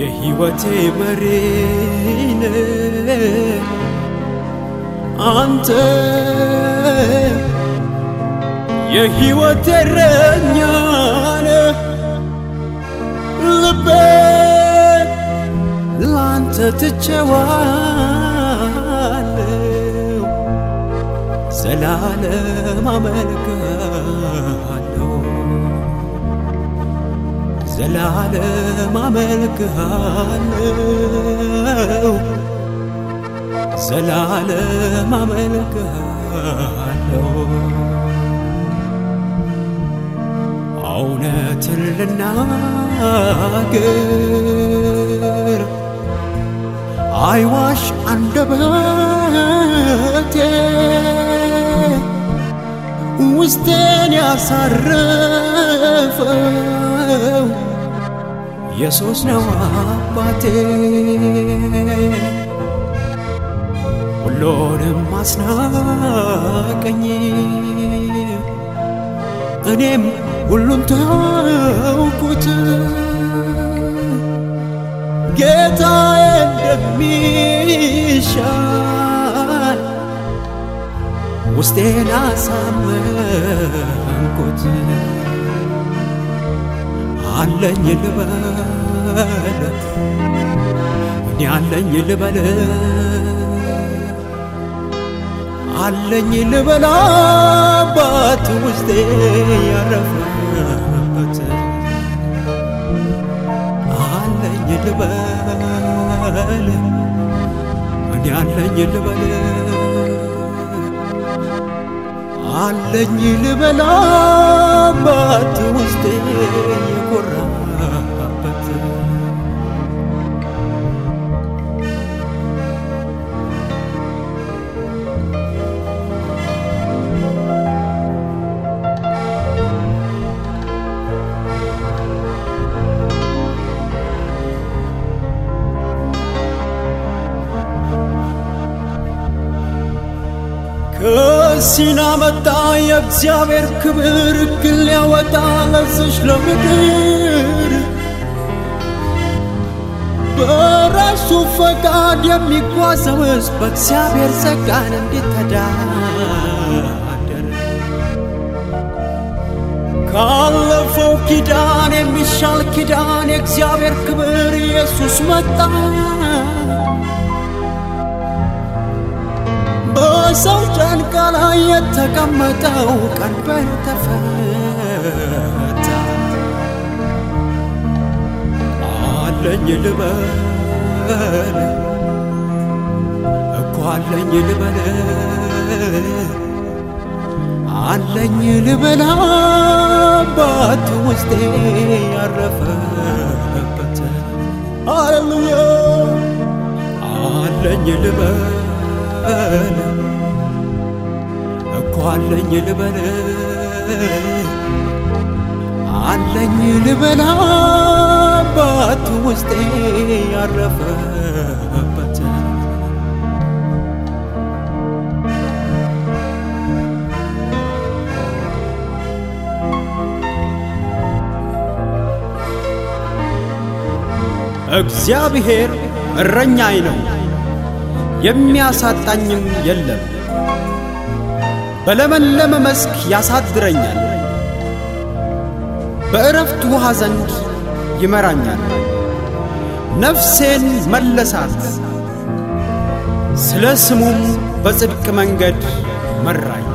የሕይወቴ መሪነ አንተ የሕይወቴ እረኛነ ልቤ ላንተ ትቼዋለሁ። ዘላለም አመልክሃለሁ ዘላለም አመልክሃለሁ። ዘላለም አመልክሃለሁ። እውነትን ልናገር። አይዋሽ አንደበቴ ውስጤን ያሳረፈው ኢየሱስ ነው አባቴ። ሁሉንም አስናቀኝ። እኔም ሁሉን ተውኩት። ጌታዬ እንደሚሻል ውስጤን አሳመንኩት አለኝ ልበል እኔ አለኝ ልበል አለኝ ልበል አባት ውስጤ ያረፈበት። አለኝ ልበል እኔ አለኝ ልበል አለኝ ልበል አባት ውስጤ ከሲና መጣ የእግዚአብሔር ክብር ግን ሊያወጣ ለዝሽ ለምድር በራሱ ፈቃድ የሚጓዘውስ በእግዚአብሔር ጸጋን እንዲተዳደር ካለፈው ኪዳን የሚሻል ኪዳን የእግዚአብሔር ክብር ኢየሱስ መጣ በሰው ጫንቃ ላይ የተቀመጠው ቀንበር ተፈታ። አለኝ ልበል እኮ አለኝ ልበል አለኝ ልበል አባት ውስጤ ያረፈበት ሃሌሉያ አለኝ ልበል አለኝ ልበል አለኝ ልበል አባት ውስጤ ያረፈበት እግዚአብሔር እረኛዬ ነው የሚያሳጣኝም የለም። በለመለመ መስክ ያሳድረኛል፣ በእረፍት ውሃ ዘንድ ይመራኛል። ነፍሴን መለሳት፣ ስለ ስሙም በጽድቅ መንገድ መራኝ።